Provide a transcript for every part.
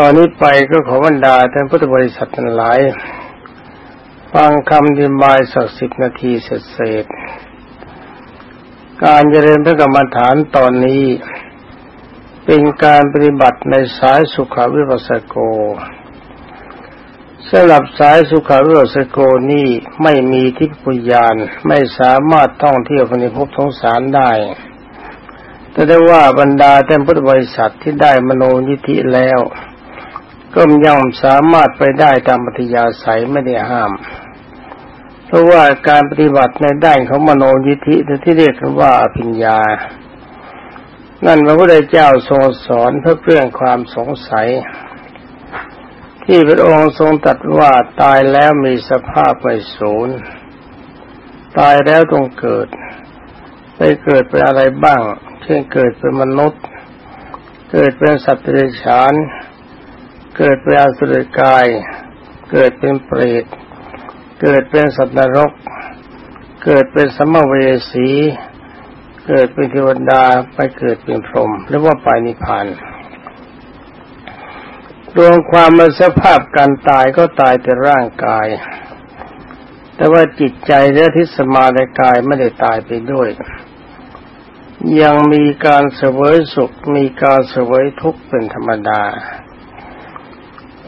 ตอนนี้ไปก็ขอบรรดาท่านพุทธบริษัททั้งหลาย ฟังคำดิบายสักสิบนาทีเสร็จการเจริญพระกรรมฐานตอนนี้ เป็นการปฏิบัติในสายสุขวิปัสสโกสำหรับสายสุขวิปัสสโกนี่ไม่มีทิพยานไม่สามารถท่องเที่ยวในภพทงสารได้แต่ได้ว่าบรรดาท่านพุทธบริษัทที่ได้มโนยิธิแล้ว ก็ย่อมสามารถไปได้ตามปฏิยาศัยไม่ได้ห้าม เพราะว่าการปฏิบัติในด้านของมโนยิธิที่เรียกว่าอภิญญา นั่นพระพุทธเจ้าทรงสอนเพื่อเพื่องความสงสัย ที่พระองค์ทรงตรัสว่าตายแล้วมีสภาพไม่สูญตายแล้วต้องเกิด ไปเกิดเป็นอะไรบ้าง เช่นเกิดเป็นมนุษย์ เกิดเป็นสัตว์เดรัจฉาน เกิดเป็นอสุรกาย เกิดเป็นเปรต เกิดเป็นสัตว์นรก เกิดเป็นสมเวสี เกิดเป็นเทวดาไปเกิดเป็นพรหมหรือว่าไปนิพพานรวมความมาสภาพการตายก็ตายแต่ร่างกาย แต่ว่าจิตใจและทิสมาในกายไม่ได้ตายไปด้วย ยังมีการเสวยสุขมีการเสวยทุกข์เป็นธรรมดา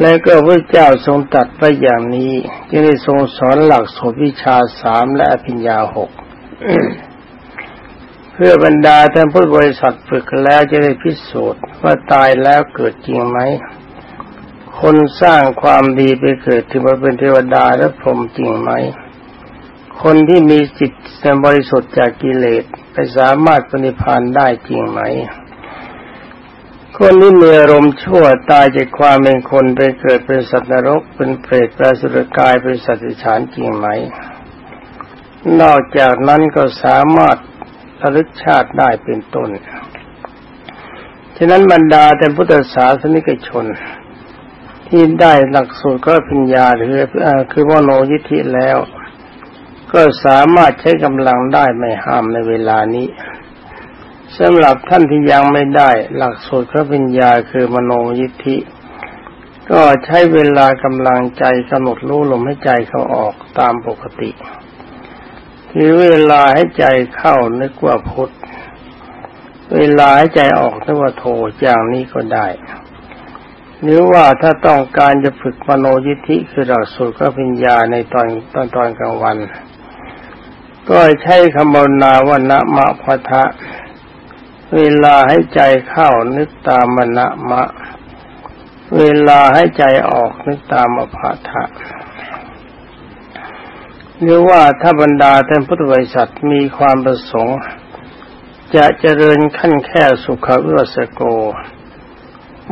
และก็พระเจ้าทรงตัดไปอย่างนี้จึงได้ทรงสอนหลักสูตรวิชาสามและอภิญญาหกเพื่อบรรดาท่านพุทธบริษัทฝึกแล้วจะได้พิสูจน์ว่าตายแล้วเกิดจริงไหม คนสร้างความดีไปเกิดถึงมาเป็นเทวดาและพรหมจริงไหม คนที่มีจิตสมบริสุทธิ์จากกิเลสไปสามารถปฏิพานได้จริงไหม คนที่มีอารมณ์ชั่วตายจากความเป็นคนไปเกิดเป็นสัตว์นรกเป็นเปรตเป็นสุรกายเป็นสัตว์ฉานจริงไหม นอกจากนั้นก็สามารถระลึกชาติได้เป็นต้น ฉะนั้นบรรดาแต่พุทธศาสนิกชน ที่ได้หลักสูตรก็ปัญญาหรือคือว่าโนยิธิแล้ว ก็สามารถใช้กำลังได้ไม่ห้ามในเวลานี้ สำหรับท่านที่ยังไม่ได้ หลักสูตรพระปัญญาคือมโนยิทธิ ก็ใช้เวลากำลังใจกำหนดรู้ลมให้ใจเขาออกตามปกติคือเวลาให้ใจเข้านึกว่าพุทธเวลาให้ใจออกนึกว่าโทอย่างนี้ก็ได้ หรือว่าถ้าต้องการจะฝึกมโนยิทธิคือหลักสูตรพระปัญญาในตอนตอนตอนกลางวัน ก็ใช้คำบรนาว่านะมะพะทะ เวลาให้ใจเข้านึกตามมณะมะ เวลาให้ใจออกนึกตามมะพะทะหรือว่าถ้าบรรดาท่านพุทธบริษัทมีความประสงค์ จะเจริญขั้นแค่สุขวิวัสโก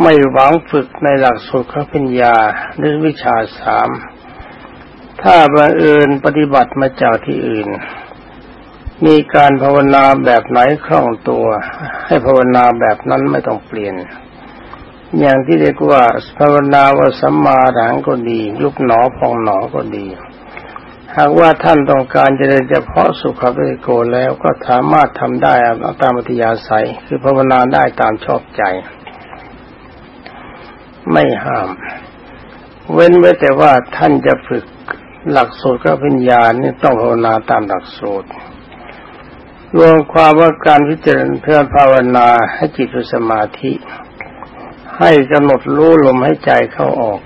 ไม่หวังฝึกในหลักสุขปัญญาหรือวิชาสาม ถ้าบังเอิญปฏิบัติมาจากที่อื่น มีการภาวนาแบบไหนคล่องตัว ให้ภาวนาแบบนั้นไม่ต้องเปลี่ยน อย่างที่เรียกว่าภาวนาว่าสัมมาหลังก็ดี ยุบหนอพองหนอก็ดี หากว่าท่านต้องการจะเดินเฉพาะสุขภิโกแล้วก็สามารถทำได้ตามอัธยาศัย คือภาวนาได้ตามชอบใจ ไม่ห้าม เว้นไว้แต่ว่าท่านจะฝึกหลักสูตรก็ปัญญานี่ต้องภาวนาตามหลักสูตร รวมความว่าการพิจารณาเพื่อภาวนาให้จิตสมาธิ ให้กำหนดรู้ลมให้ใจเข้าออก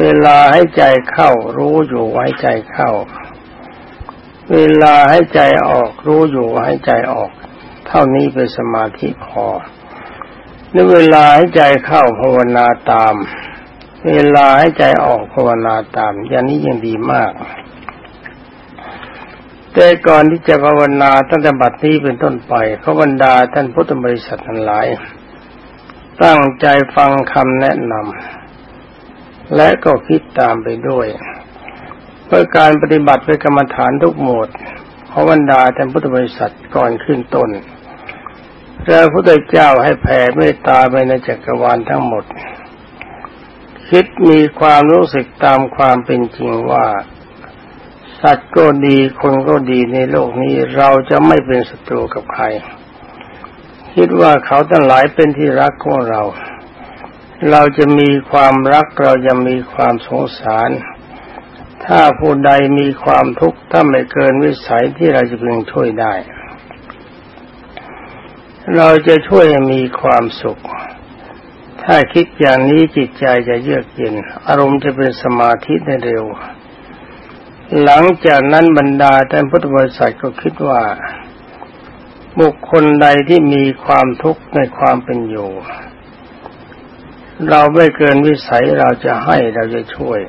เวลาให้ใจเข้ารู้อยู่ให้ใจเข้า เวลาให้ใจออกรู้อยู่ให้ใจออก เท่านี้เป็นสมาธิพอในเวลาให้ใจเข้าภาวนาตาม เวลาให้ใจออกภาวนาตาม อย่างนี้ยังดีมาก แต่ก่อนที่จะภาวนาตั้งแต่บัดนี้เป็นต้นไปพระบรรดาท่านพุทธบริษัททั้งหลาย ตั้งใจฟังคำแนะนำและก็คิดตามไปด้วย เพื่อการปฏิบัติเป็นกรรมฐานทุกหมดพระบรรดาท่านพุทธบริษัทก่อนขึ้นต้นพระพุทธเจ้าให้แผ่เมตตาไปในจักรวาลทั้งหมด คิดมีความรู้สึกตามความเป็นจริงว่า สัตว์ก็ดีคนก็ดีในโลกนี้เราจะไม่เป็นศัตรูกับใคร คิดว่าเขาทั้งหลายเป็นที่รักของเรา เราจะมีความรักเราจะมีความสงสาร ถ้าผู้ใดมีความทุกข์ถ้าไม่เกินวิสัยที่เราจะพึงช่วยได้ เราจะช่วยมีความสุข ถ้าคิดอย่างนี้จิตใจจะเยือกเย็น อารมณ์จะเป็นสมาธิได้เร็ว หลังจากนั้นบรรดาท่านพุทธบริษัทก็คิดว่า บุคคลใดที่มีความทุกข์ในความเป็นอยู่ เราไม่เกินวิสัยเราจะให้เราจะช่วย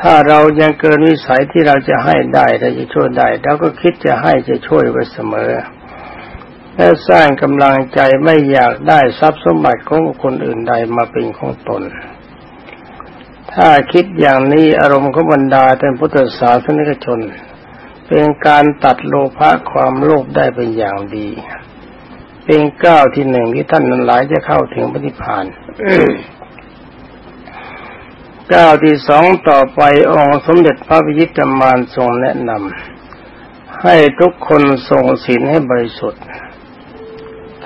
ถ้าเรายังเกินวิสัยที่เราจะให้ได้เราจะช่วยได้เราก็คิดจะให้จะช่วยไว้เสมอ และสร้างกำลังใจไม่อยากได้ทรัพย์สมบัติของคนอื่นใดมาเป็นของตน ถ้าคิดอย่างนี้อารมณ์ของบรรดาท่านพุทธศาสนิกชน เป็นการตัดโลภะความโลภได้เป็นอย่างดี เป็นก้าวที่หนึ่งที่ท่านนั้นหลายจะเข้าถึงปฏิพานก้าวที่สองต่อไปองค์สมเด็จพระพิจิตรมานทรงแนะนำให้ทุกคนส่งศีลให้บริสุทธิ์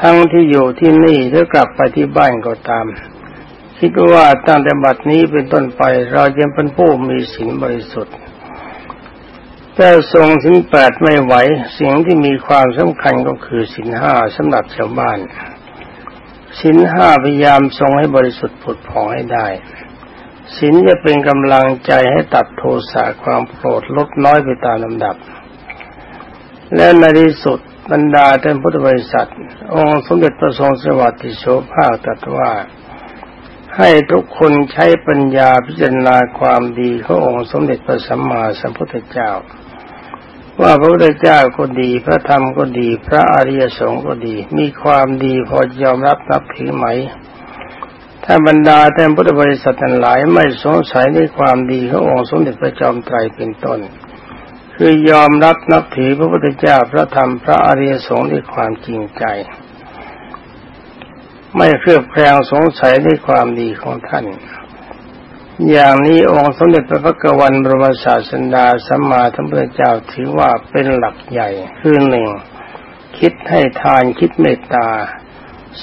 ทั้งที่อยู่ที่นี่หรือกลับไปที่บ้านก็ตาม คิดว่าตั้งแต่บัดนี้เป็นต้นไป เราจะเป็นผู้มีศีลบริสุทธิ์แต่ทรงสินแปดไม่ไหวสิ่งที่มีความสำคัญก็คือสินห้าสำหรับชาวบ้านสินห้าพยายามทรงให้บริสุทธิ์ผุดผ่องให้ได้สินจะเป็นกำลังใจให้ตัดโทสะความโกรธลดน้อยไปตามลำดับ และในที่สุดบรรดาท่านพุทธบริษัท องค์สมเด็จพระทรงสวัสดิโสภาคตรัสว่า ให้ทุกคนใช้ปัญญาพิจารณาความดีขององค์สมเด็จพระสัมมาสัมพุทธเจ้า ว่าพระพุทธเจ้าก็ดี พระธรรมก็ดี พระอริยสงฆ์ก็ดี มีความดีพอยอมรับนับถือไหมถ้าบรรดาแต่พุทธบริษัททั้งหลายไม่สงสัยในความดีขององค์สมเด็จพระจอมไตรเป็นต้น คือยอมรับนับถือพระพุทธเจ้าพระธรรมพระอริยสงฆ์ด้วยความจริงใจ ไม่เครือบแคลงสงสัยในความดีของท่าน อย่างนี้องค์สมเด็จพระพุทธวันบรมศาสดาสัมมาสัมพุทธเจ้าถือว่าเป็นหลักใหญ่คือหนึ่งคิดให้ทานคิดเมตตา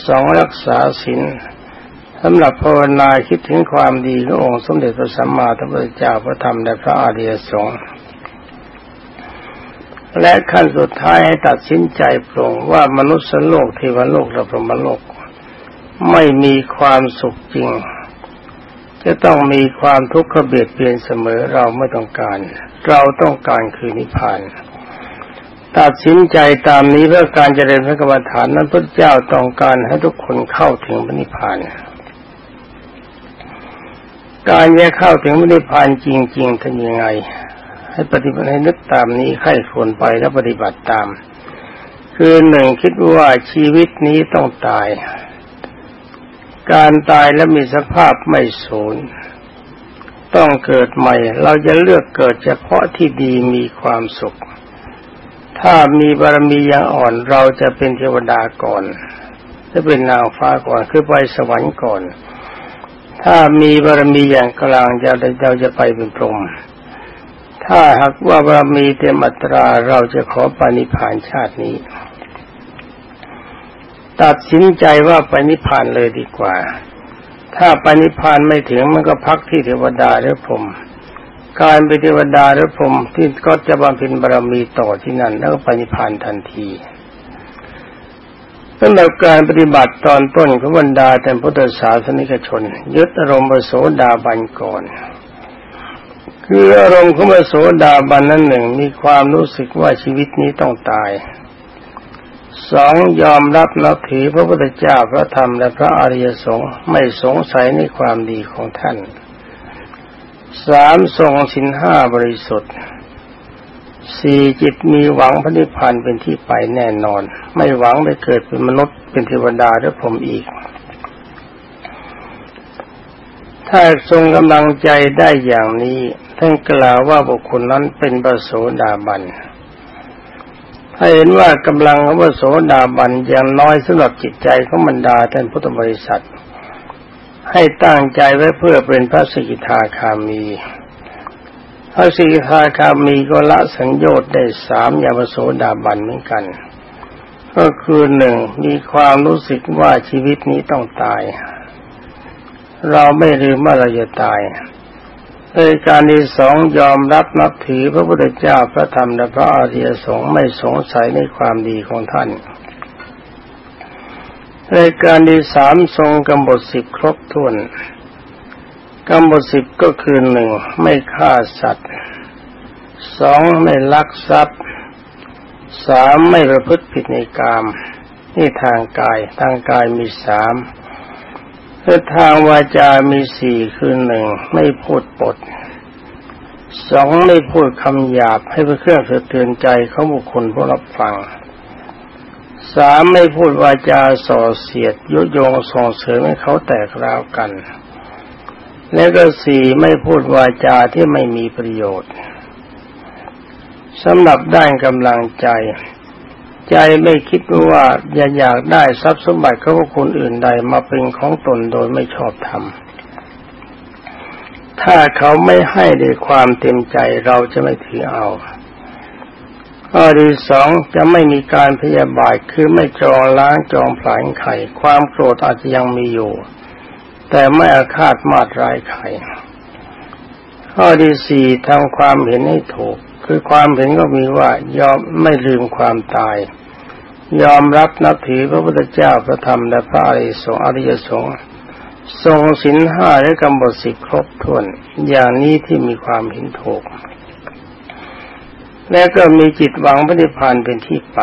สองรักษาศีลสำหรับภาวนาคิดถึงความดีขององค์สมเด็จพระสัมมาสัมพุทธเจ้าพระธรรมและพระอริยสงฆ์และขั้นสุดท้ายให้ตัดสินใจปรงว่ามนุษย์โลกเทวโลกและพรหมโลก ไม่มีความสุขจริง จะต้องมีความทุกข์เบียดเบียนเสมอเราไม่ต้องการ เราต้องการคือนิพพานตัดสินใจตามนี้เพื่อการเจริญพระกรรมฐานนั้นพระเจ้าต้องการให้ทุกคนเข้าถึงพระนิพพาน การจะเข้าถึงพระนิพพานจริงๆทำยังไง ให้ปฏิบัติให้นึกตามนี้ใครควรไปแล้วปฏิบัติตาม คือหนึ่งคิดว่าชีวิตนี้ต้องตาย การตายและมีสภาพไม่สูญต้องเกิดใหม่ เราจะเลือกเกิดเฉพาะที่ดีมีความสุข ถ้ามีบารมียังอ่อนเราจะเป็นเทวดาก่อนจะเป็นนางฟ้าก่อนคือไปสวรรค์ก่อน ถ้ามีบารมีอย่างกลางจเราจะไปเป็นพรหมถ้าหากว่าบารมีเต็มอัตราเราจะขอปานิพานชาตินี้ ตัดสินใจว่าไปนิพพานเลยดีกว่า ถ้าไปนิพพานไม่ถึงมันก็พักที่เทวดาหรือพรมการไปเทวดาหรือพรมที่ก็จะบำเพ็ญบารมีต่อที่นั่น แล้วก็ไปนิพพานทันทีสำหรับการปฏิบัติตอนต้นของบรรดาแต่พุทธศาสนิกชน ยึดอารมณ์โสดาบันก่อน คืออารมณ์ของโสดาบันนั้นหนึ่งมีความรู้สึกว่าชีวิตนี้ต้องตาย สองยอมรับนับถือพระพุทธเจ้าพระธรรมและพระอริยสงฆ์ไม่สงสัยในความดีของท่านสามทรงสินห้าบริสุทธิ์สี่จิตมีหวังพระนิพพานเป็นที่ไปแน่นอน ไม่หวังได้เกิดเป็นมนุษย์เป็นเทวดาหรือผมอีก ถ้าทรงกำลังใจได้อย่างนี้ ท่านกล่าวว่าบุคคลนั้นเป็นบโสดาบัน ถ้าเห็นว่ากำลังของพระโสดาบันยังน้อยสำหรับจิตใจของบรรดาท่านพุทธบริษัท ให้ตั้งใจไว้เพื่อเป็นพระสกิทาคามี พระสกิทาคามีก็ละสัญญชน์ได้สามอย่างพระโสดาบันเหมือนกัน ก็คือหนึ่งมีความรู้สึกว่าชีวิตนี้ต้องตาย เราไม่ลืมว่าเราจะตาย ในการที่สองยอมรับนับถือพระพุทธเจ้าพระธรรมและพระอริยสงฆ์ไม่สงสัยในความดีของท่านในการที่สามทรงกำหนดสิบครบถ้วนกำหนดสิบก็คือหนึ่งไม่ฆ่าสัตว์สองไม่ลักทรัพย์สามไม่ประพฤติผิดในกามนี่ทางกายทางกายมีสาม และทางวาจามีสี่คือหนึ่งไม่พูดปดสองไม่พูดคำหยาบให้เพื่อเครื่องเตือนใจเขาบุคคลผู้รับฟังสามไม่พูดวาจาส่อเสียดยุยงส่งเสริมให้เขาแตกร้าวกัน และก็สี่ไม่พูดวาจาที่ไม่มีประโยชน์สำหรับด้านกำลังใจ ใจไม่คิดว่าอยากอยากได้ทรัพย์สมบัติของคนอื่นใดมาเป็นของตนโดยไม่ชอบธรรมถ้าเขาไม่ให้ด้วยความเต็มใจเราจะไม่ถือเอาข้อที่สองจะไม่มีการพยาบาทคือไม่จองล้างจองผลาญไข่ความโกรธอาจจะยังมีอยู่ แต่ไม่อาฆาตมาดร้ายไข่ข้อที่สี่ทำความเห็นให้ถูก คือความเห็นก็มีว่ายอมไม่ลืมความตาย ยอมรับนับถือพระพุทธเจ้าพระธรรมและพระอริยสงฆ์อริยสงฆ์ทรงสินห้าและกำหนดสิครบถ้วน อย่างนี้ที่มีความเห็นถูก และก็มีจิตหวังพระนิพพานเป็นที่ไป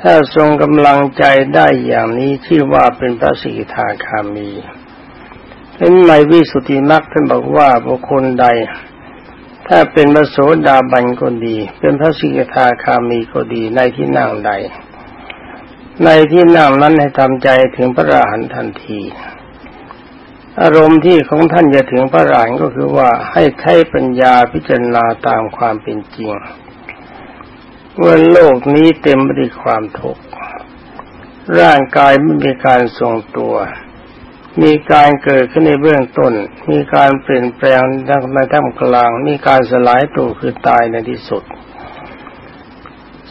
ถ้าทรงกำลังใจได้อย่างนี้ชื่อว่าเป็นพระสิกขาคามีเป็นในวิสุทธิมรรคท่านบอกว่าบุคคลใด ถ้าเป็นพระโสดาบันก็ดี เป็นพระสิกขาคามีก็ดีในที่นั่งใด ในที่นั่งนั้นให้ทำใจถึงพระอรหันต์ทันที อารมณ์ที่ของท่านจะถึงพระรานก็คือว่าให้ใช้ปัญญาพิจารณาตามความเป็นจริงว่าโลกนี้เต็มไปด้วยความทุกข์ร่างกายไม่มีการทรงตัว มีการเกิดขึ้นในเบื้องต้น มีการเปลี่ยนแปลงในท่ามกลาง มีการสลายตัวคือตายในที่สุด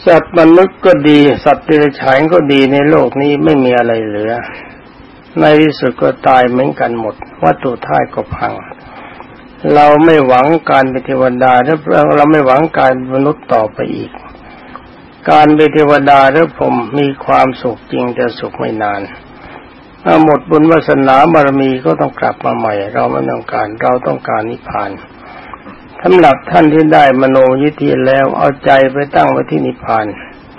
สัตว์มนุษย์ก็ดี สัตว์เดรัจฉานก็ดีในโลกนี้ไม่มีอะไรเหลือ ในที่สุดก็ตายเหมือนกันหมด วัตถุท่ายก็พัง เราไม่หวังการเป็นเทวดาหรือเราไม่หวังการมนุษย์ต่อไปอีก การเป็นเทวดาหรือผมมีความสุขจริงแต่สุขไม่นาน ถ้าหมดบุญวาสนาบารมีก็ต้องกลับมาใหม่ เราไม่ต้องการเราต้องการนิพพานสำหรับท่านที่ได้มโนยิธิแล้วเอาใจไปตั้งไว้ที่นิพพาน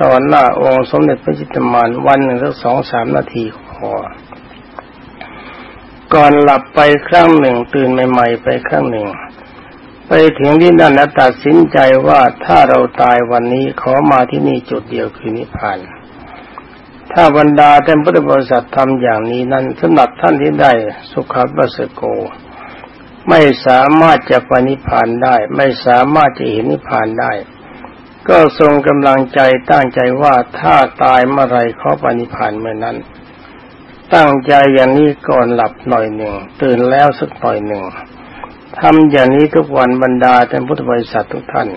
ตอนหน้าองค์สมเด็จพระจิตมานวันหนึ่งสักสองสามนาทีพอก่อนหลับไปครั้งหนึ่งตื่นใหม่ ๆ ไปครั้งหนึ่ง ไปถึงที่นั่นตัดสินใจว่าถ้าเราตายวันนี้ขอมาที่นี่จุดเดียวคือนิพพาน ถ้าบรรดาท่านพุทธบริษัททำอย่างนี้นั้นสำหรับท่านที่ได้สุขบัสโก ไม่สามารถจะปนิพานได้ ไม่สามารถจะเห็นนิพานได้ ก็ทรงกำลังใจตั้งใจว่าถ้าตายเมื่อไรขอปนิพานเมื่อนั้น ตั้งใจอย่างนี้ก่อนหลับหน่อยหนึ่ง ตื่นแล้วสักหน่อยหนึ่งทำอย่างนี้ทุกวันบรรดาท่านพุทธบริษัททุกท่าน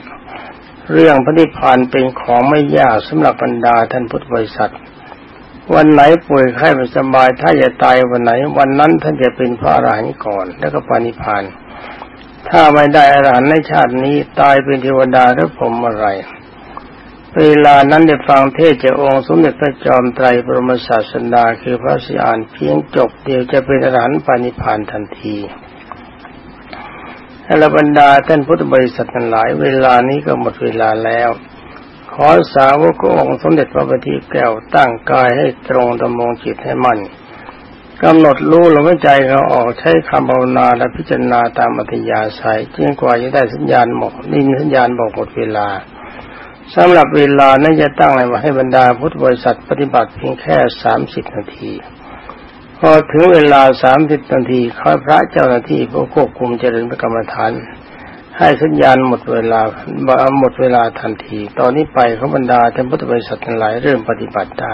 เรื่องพระนิพพานเป็นของไม่ยากสำหรับบรรดาท่านพุทธบริษัท วันไหนป่วยไข้ไม่สบาย ถ้าจะตายวันไหน วันนั้นท่านจะเป็นพระอรหันต์ก่อน แล้วก็ปานิพาน ถ้าไม่ได้อรหันต์ในชาตินี้ตายเป็นเทวดาหรือผมอะไร เวลานั้นได้ฟังเทศจาองค์สมเด็จพระจอมไตรบรมศาสดาคือพระสิอานเพียงจบเดียวจะเป็นอรหันต์ปานิพานทันทีอรบรรดาท่านพุทธบริษัททั้งหลาย เวลานี้ก็หมดเวลาแล้ว ขอสาวกองค์สมเด็จพระบัณฑิตแก้วตั้งกายให้ตรงดำรงจิตให้มั่นกำหนดรู้ลมหายใจเขาออกใช้คำภาวนาและพิจารณาตามอัธยาศัยจึงกว่าจะได้สัญญาณหมดนินสัญญาณบอกหมดเวลาสำหรับเวลานั้นจะตั้งไว้ให้บรรดาพุทธบริษัทปฏิบัติเพียงแค่สามสิบนาที พอถึงเวลาสามสิบนาทีข้าพระเจ้าหน้าที่ผู้ควบคุมเจริญกรรมฐาน ให้สัญญาณหมดเวลาหมดเวลาทันที ตอนนี้ไปเขาบรรดาท่านพุทธบริษัททั้งหลายเริ่มปฏิบัติได้